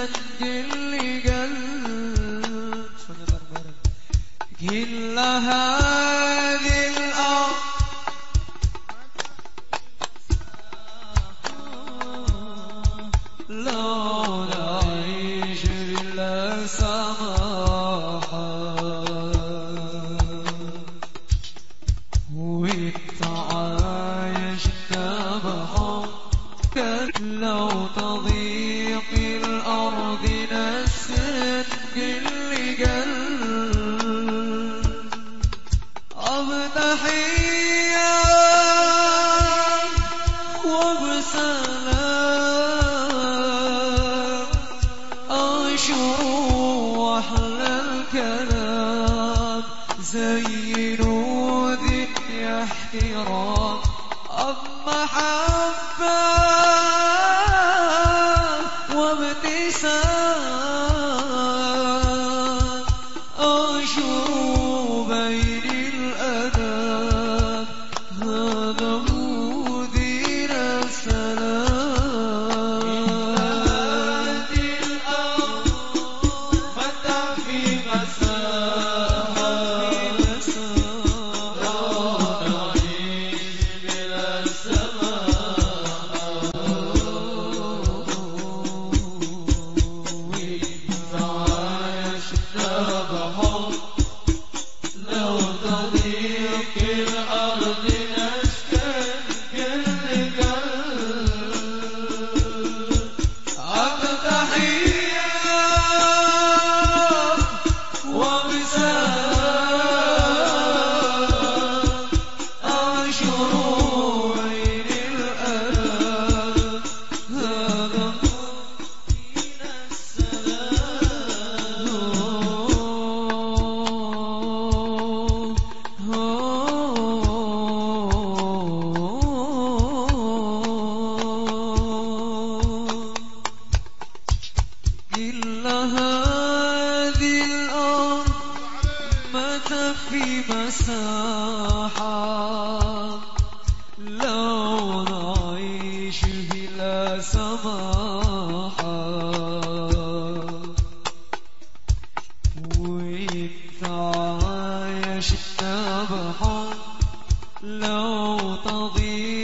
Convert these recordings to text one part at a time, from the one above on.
نسكن كل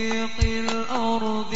رقيق الأرض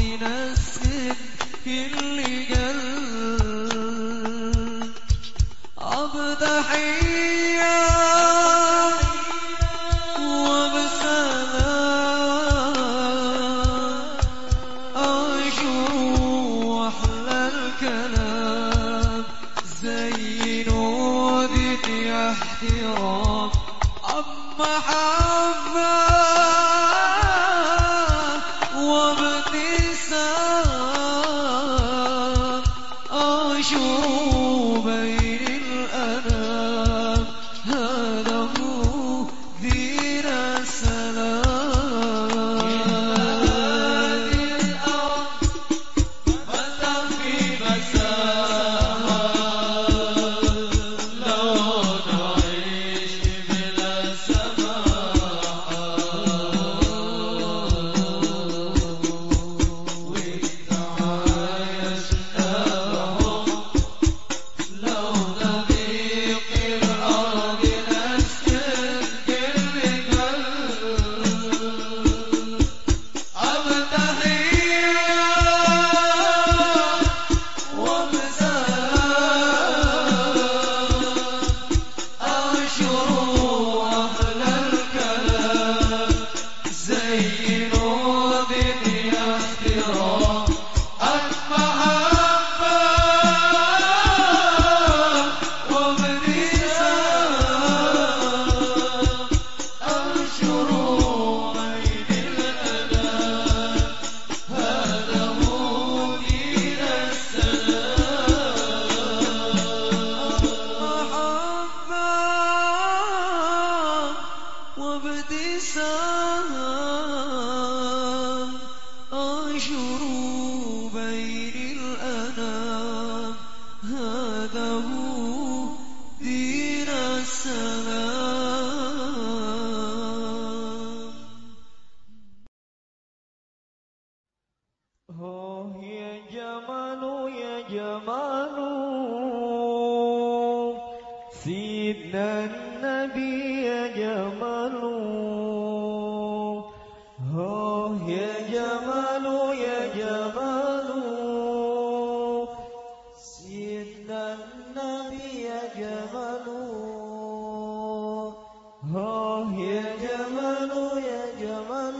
يا جمال يا جمال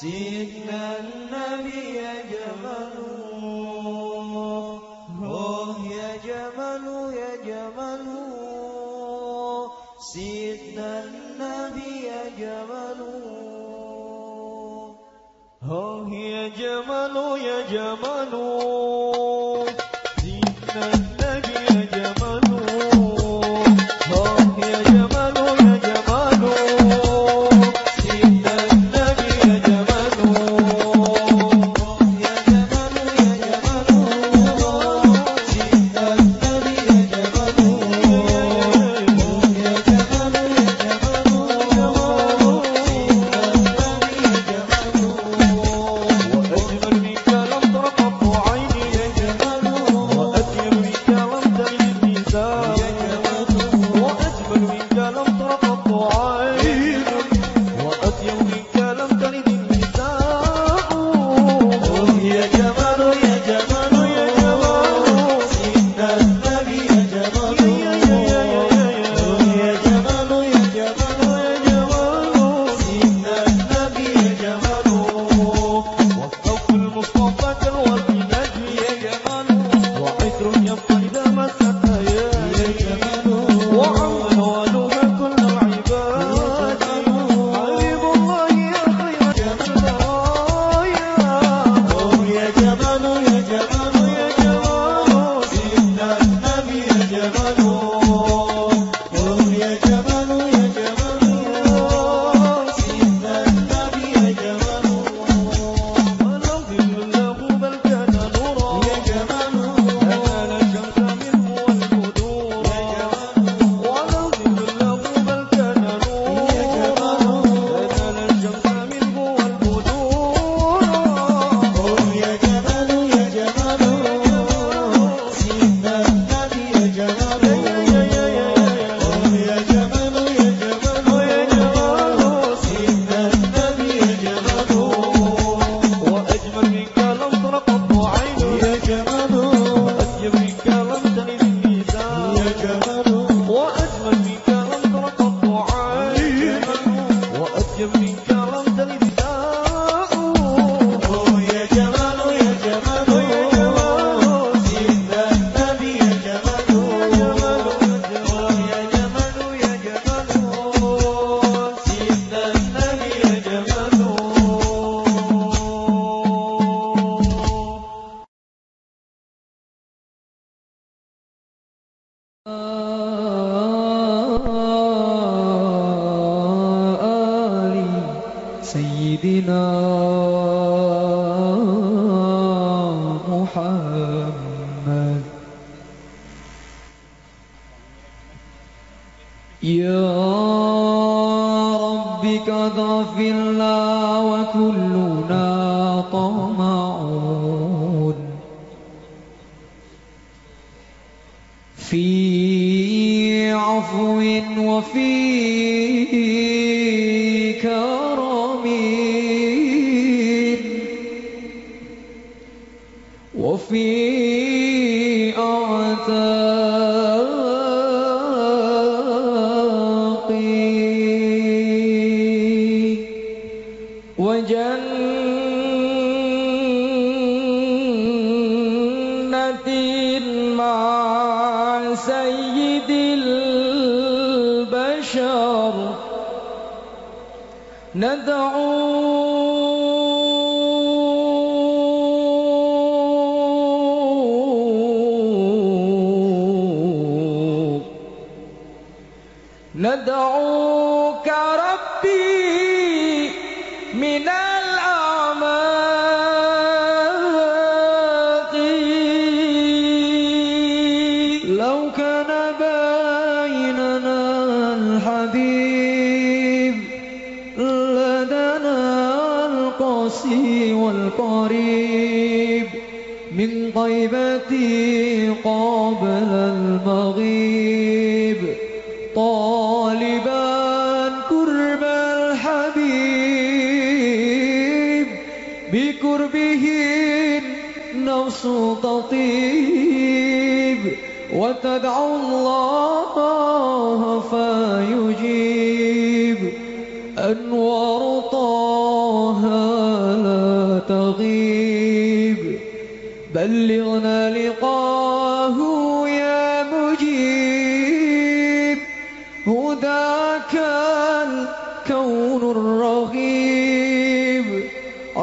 سيدنا النبي يا جمال الله يا جمال يا جمال سيدنا النبي يا جمال الله يا جمال يا جمال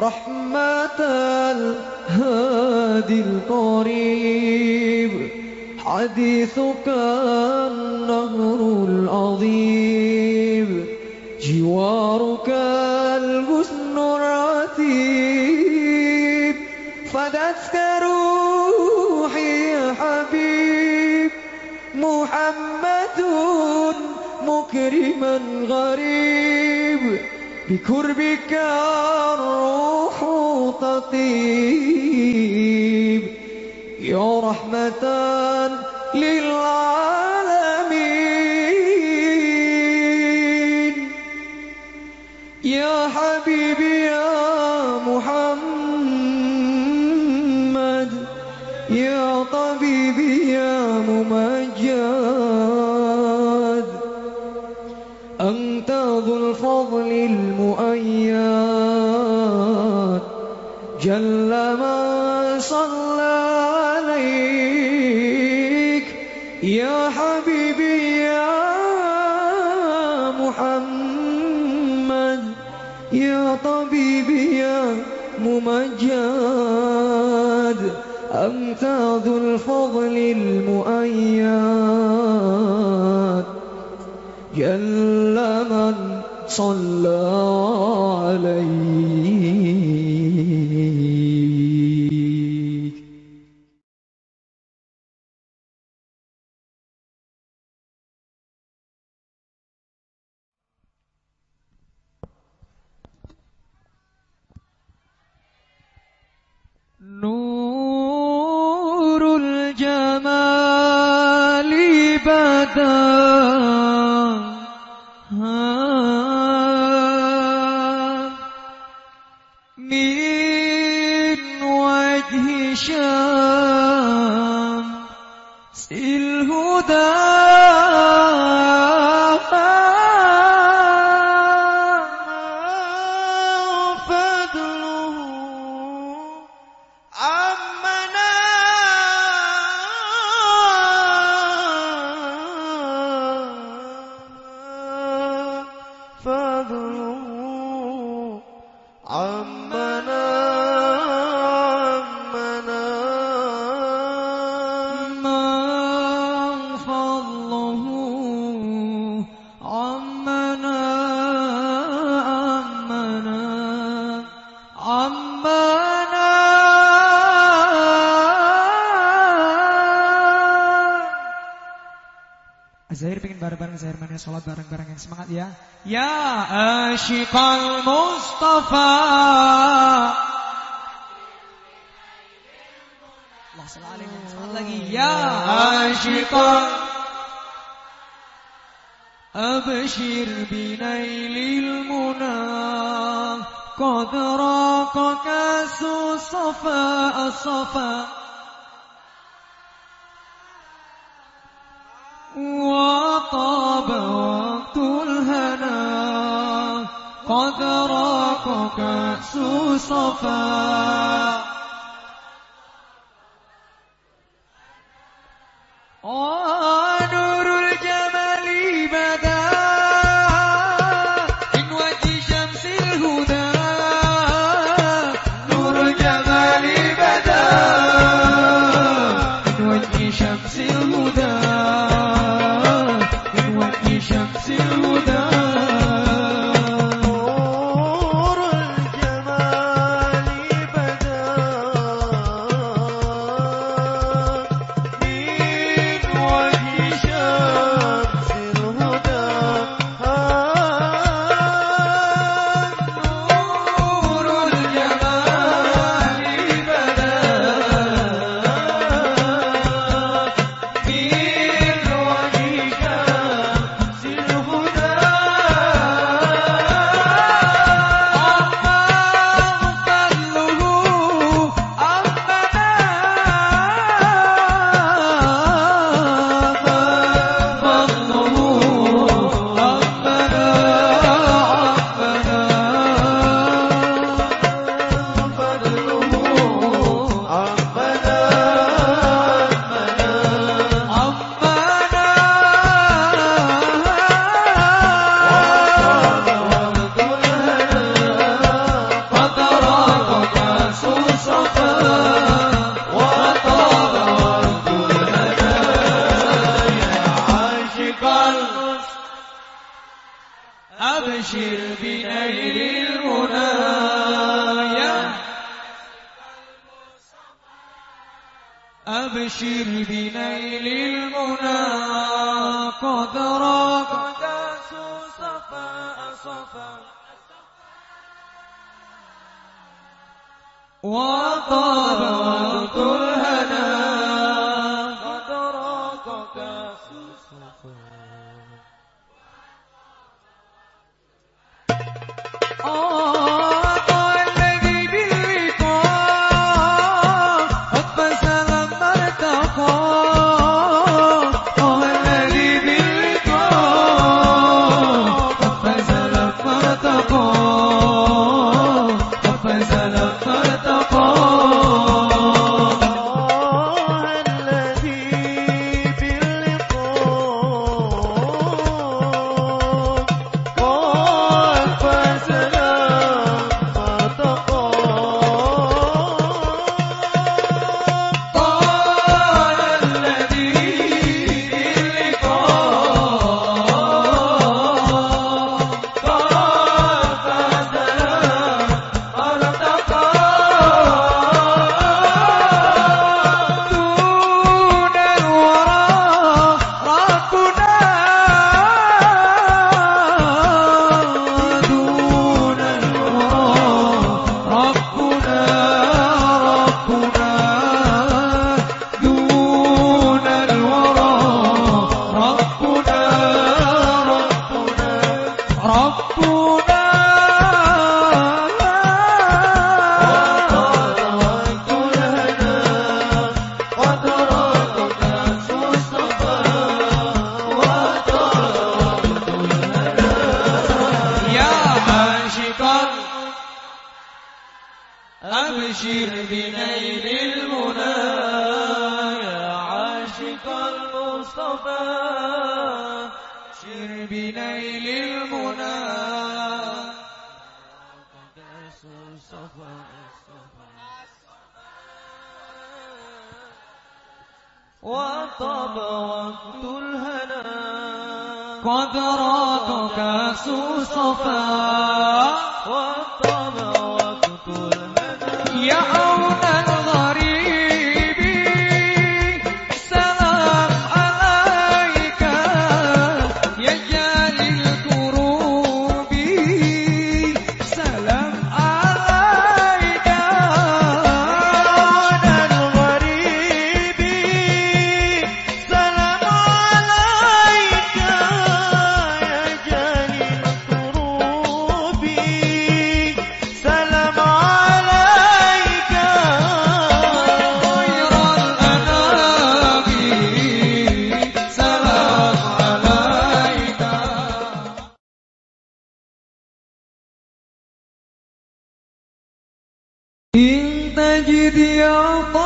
رحمة الهادي القريب. حديثك النهر العظيم. جوارك الغصن الرتيب. فدتك روحي يا حبيب. محمد مكرما غريب. بكربك الروح تطيب يا رحمة للعالمين. يا حبيبي يا محمد. يا طبيبي يا ممجد. أنت ذو الفضل المؤيد. جل من صلى عليك. يا حبيبي يا محمد. يا طبيبي يا ممجد. أنت ذو الفضل المؤيد. جل من صلى عليك. bareng-bareng Zahir mana sholat bareng-bareng yang semangat ya. Ya asyikal Mustafa. Allah selalu semangat lagi. Ya asyikal Abshir binailil munah قد راق كاس الصفا الصفا قد راق كاس أبشر بنيل المنى قد راق داس صفاء صفا Yeah.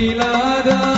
يوم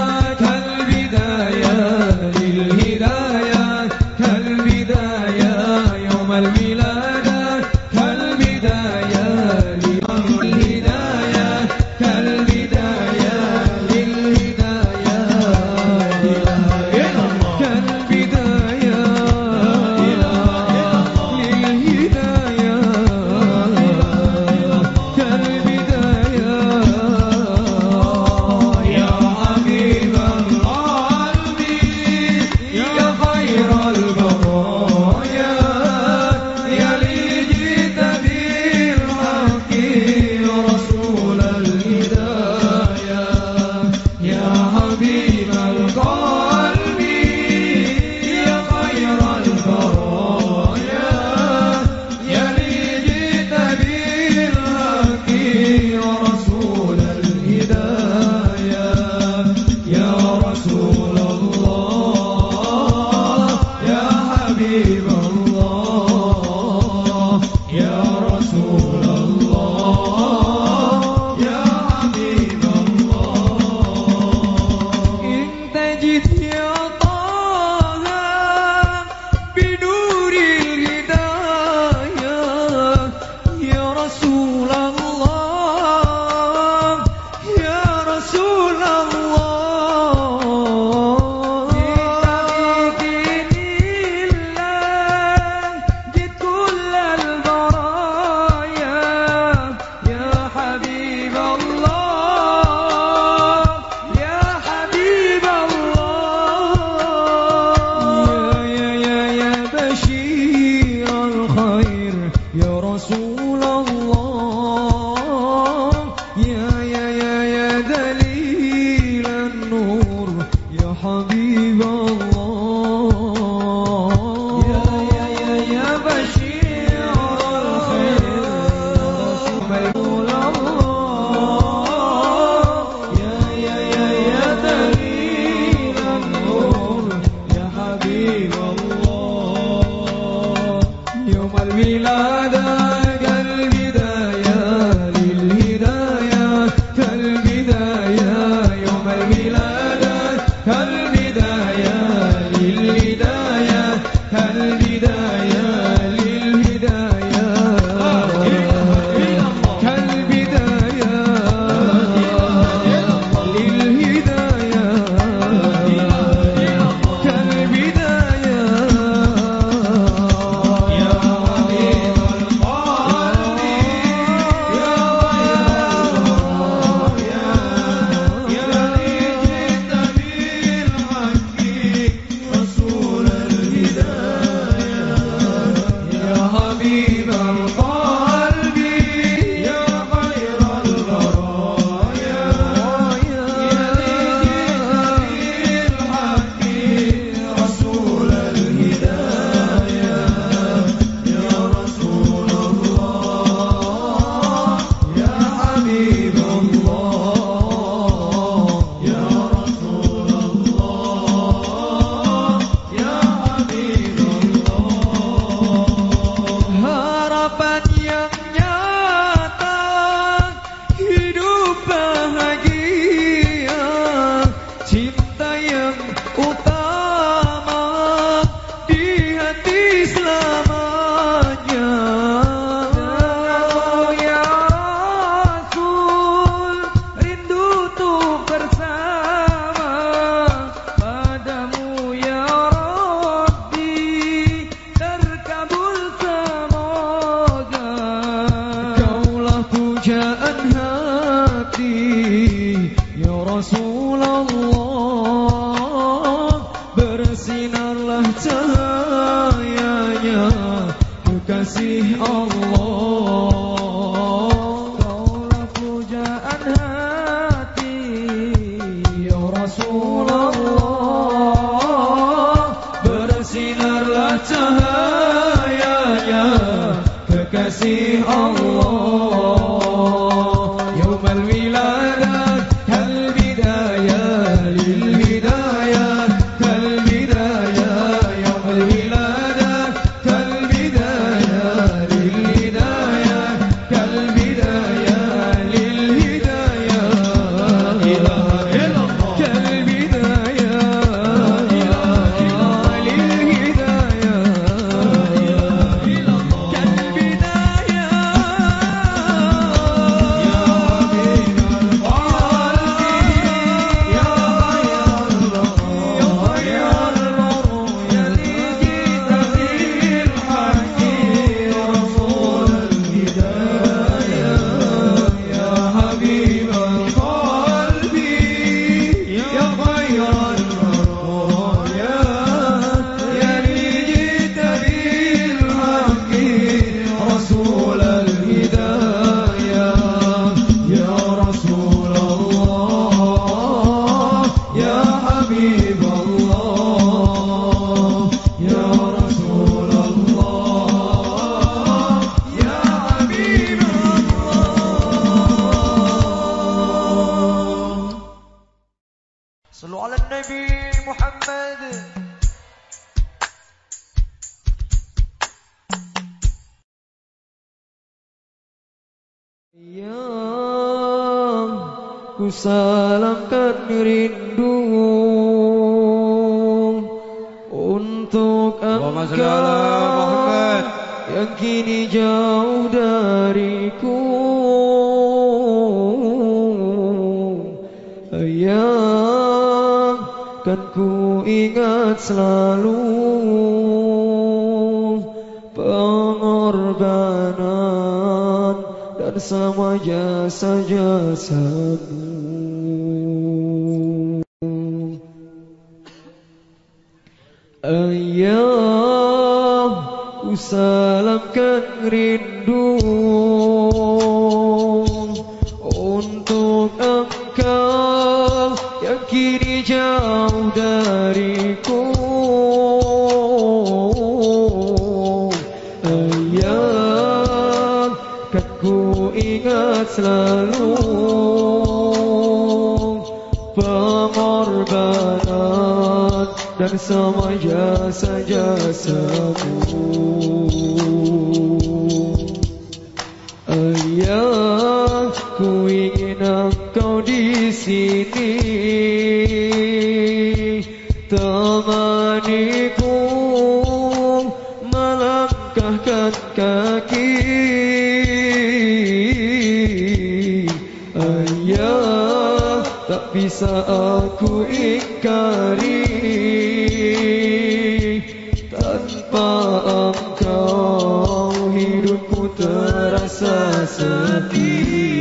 see.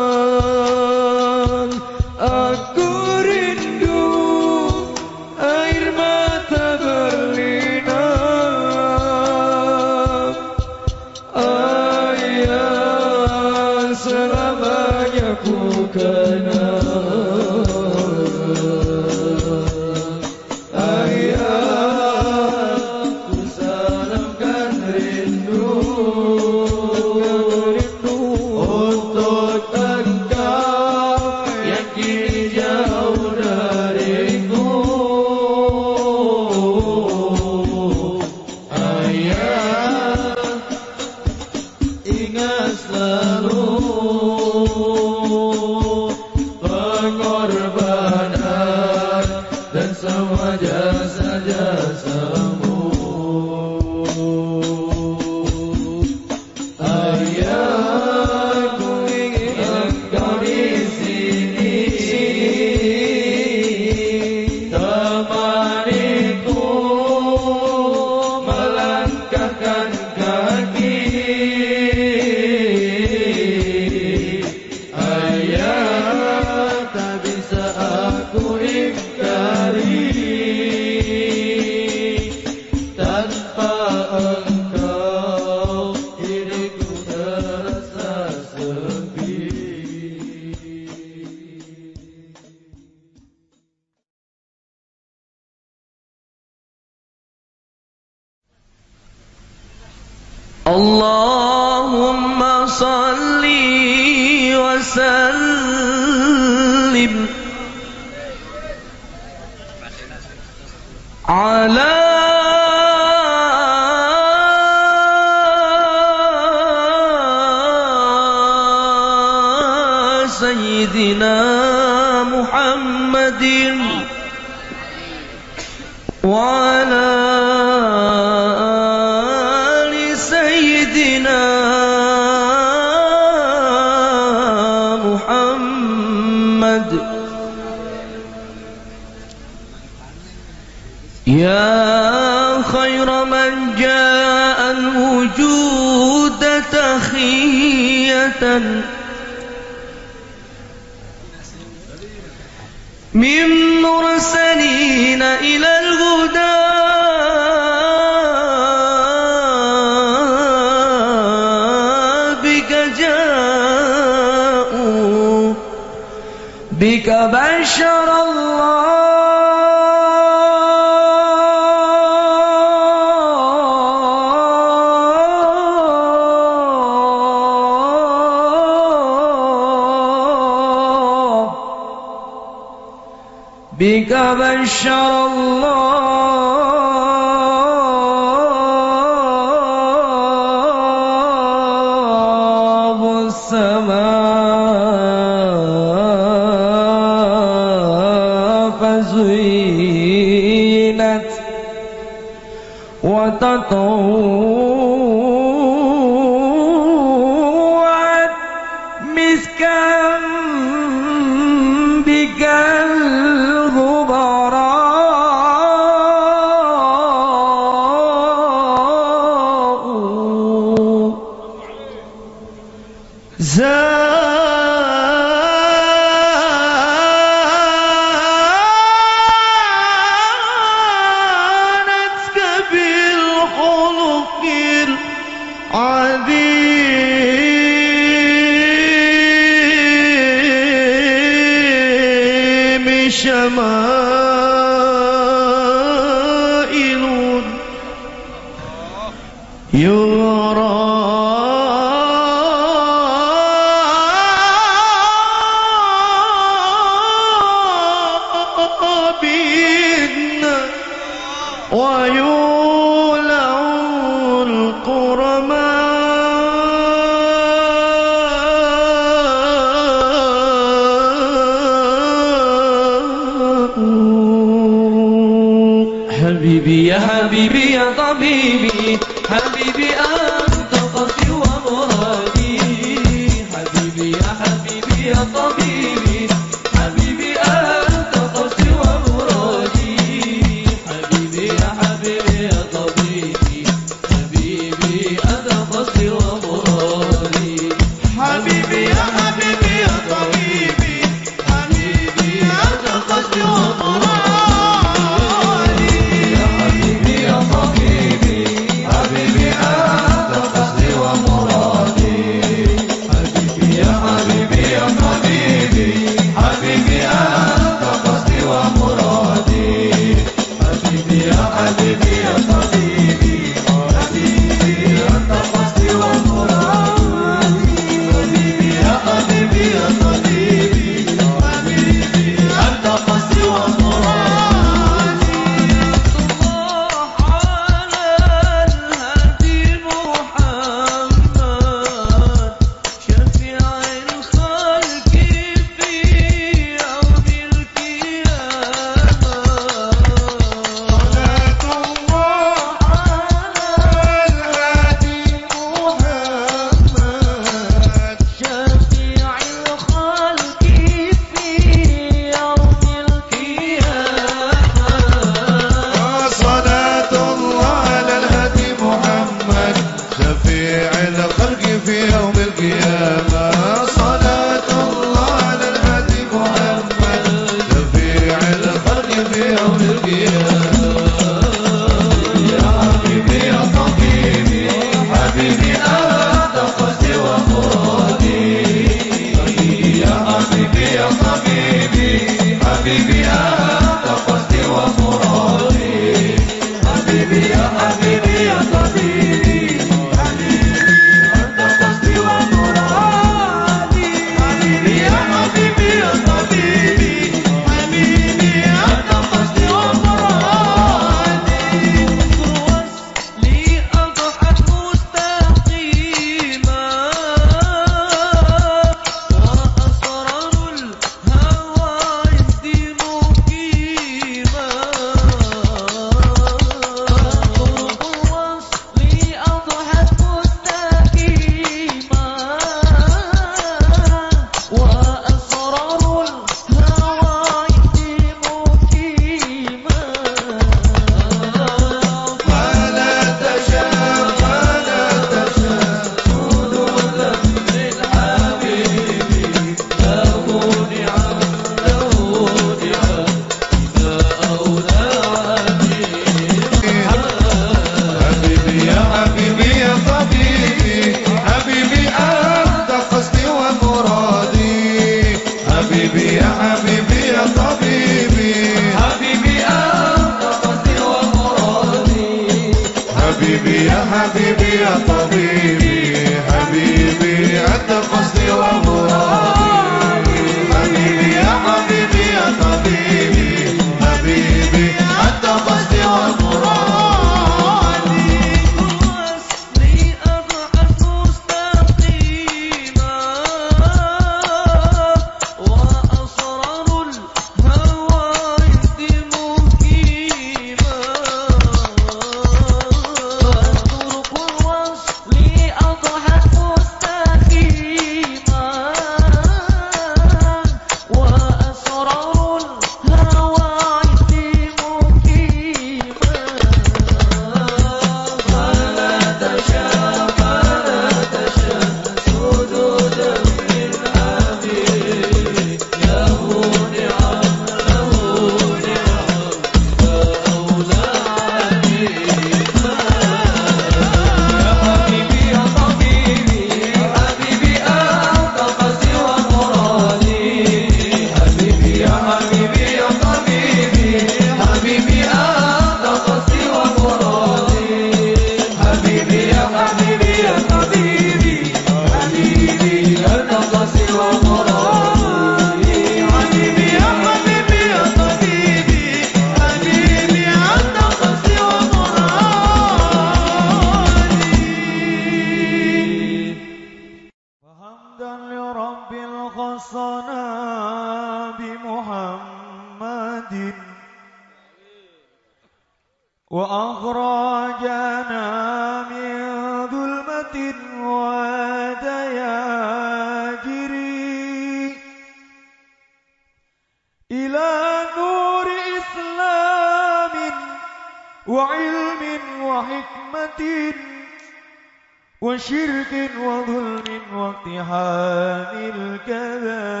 وشرك وظلم واقتحام الكبائر.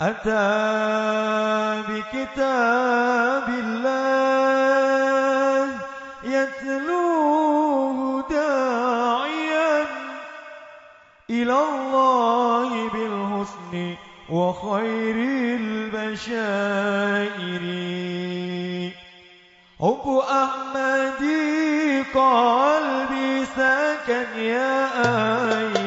أتى بكتاب الله يتلوه داعيا إلى الله بالحسن وخير البشائر. حب أحمدي قلبي سكن يا أيها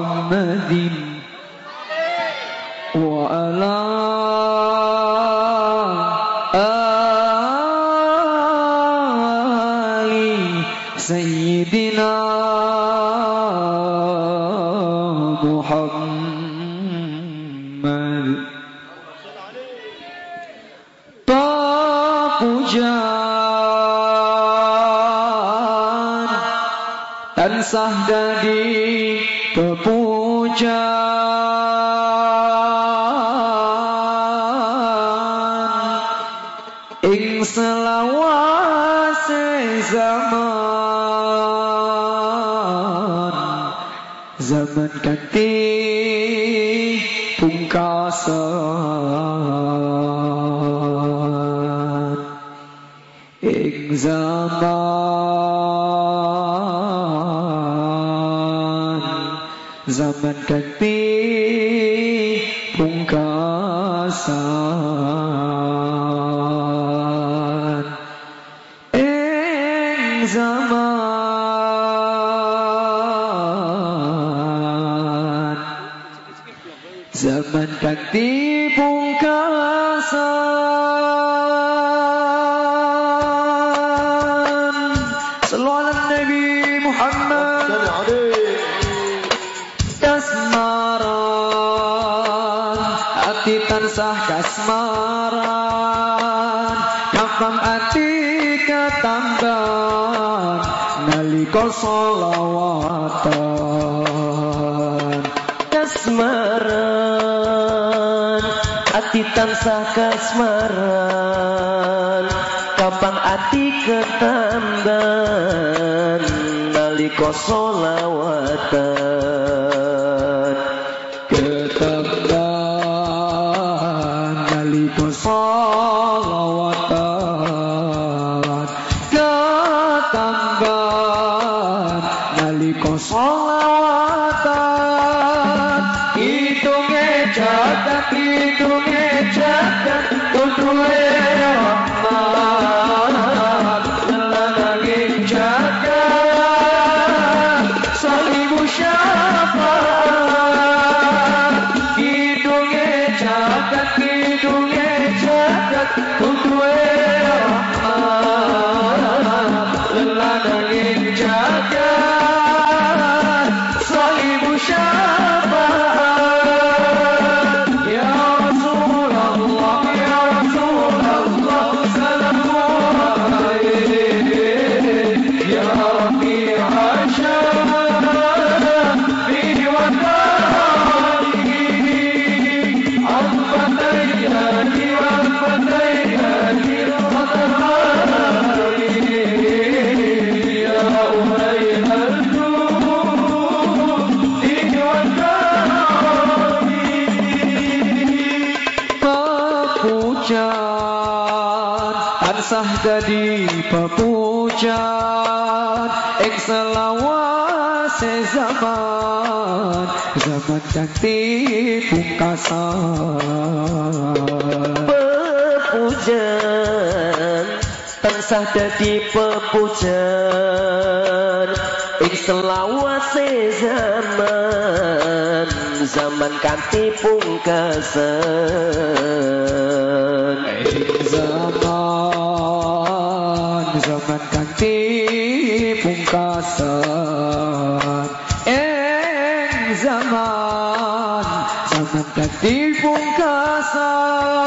محمد ati ketamban nalika solawatan Jati pungkasa Pepujan Tersah dadi pepujan Ing selawase zaman Zaman kanti pungkasan. Ing zaman ir por casa.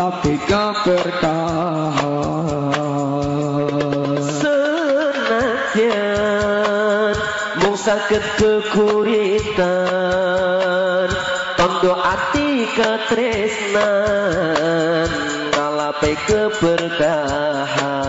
lagi berkah Senajan Mung sakit kekuritan Tondo ati katresnan Ngalapai keberkahan.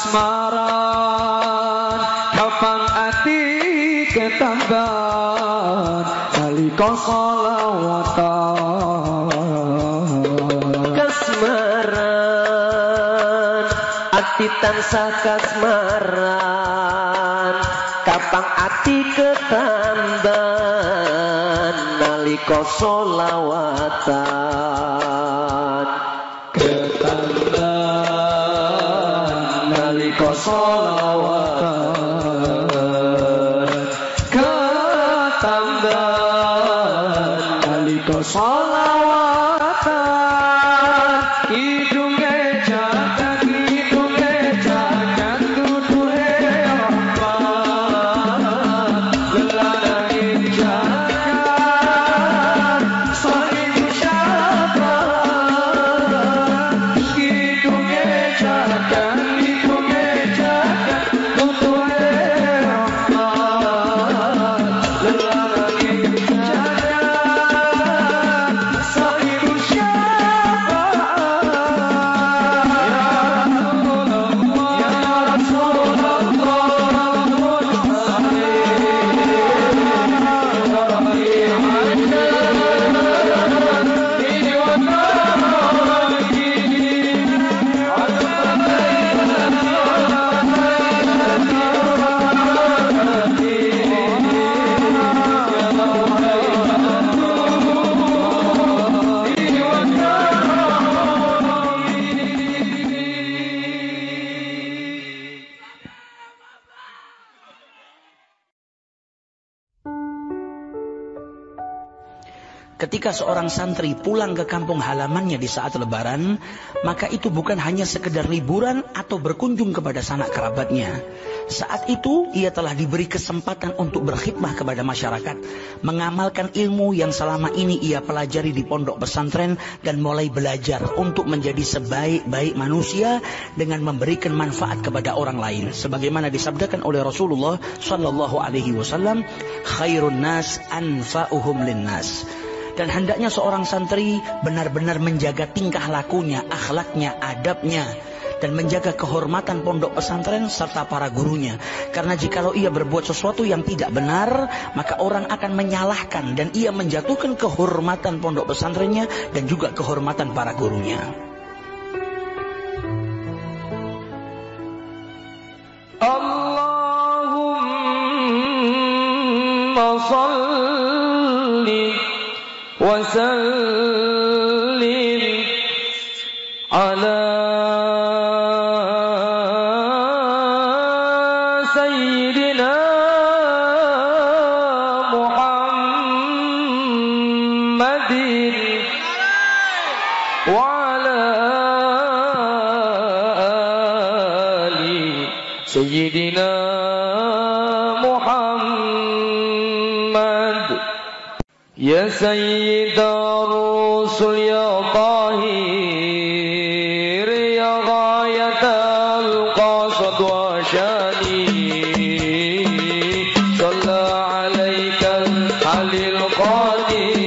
asmaran. Kapan ati ketambahan kali solawatan Kasmaran. Ati tansah kasmaran. Kapan ati ketambahan? Nalika solawatan Ketika seorang santri pulang ke kampung halamannya di saat lebaran, maka itu bukan hanya sekedar liburan atau berkunjung kepada sanak kerabatnya. Saat itu ia telah diberi kesempatan untuk berkhidmah kepada masyarakat, mengamalkan ilmu yang selama ini ia pelajari di pondok pesantren dan mulai belajar untuk menjadi sebaik-baik manusia dengan memberikan manfaat kepada orang lain. Sebagaimana disabdakan oleh Rasulullah Shallallahu Alaihi Wasallam, khairun nas anfa'uhum linnas. Dan hendaknya seorang santri benar-benar menjaga tingkah lakunya, akhlaknya, adabnya dan menjaga kehormatan pondok pesantren serta para gurunya. Karena jikalau ia berbuat sesuatu yang tidak benar, maka orang akan menyalahkan dan ia menjatuhkan kehormatan pondok pesantrennya dan juga kehormatan para gurunya. Allahumma salli وسلم مقادر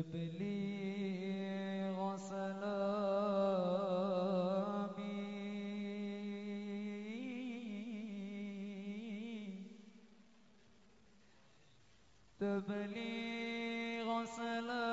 تبليغ سلامي. تبليغ سلامي.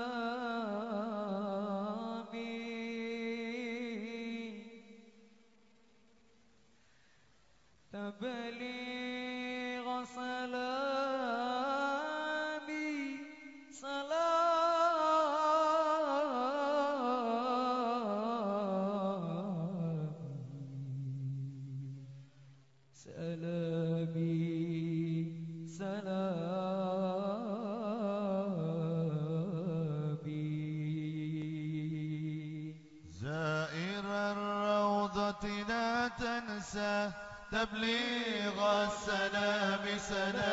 تبليغ السلام سلامي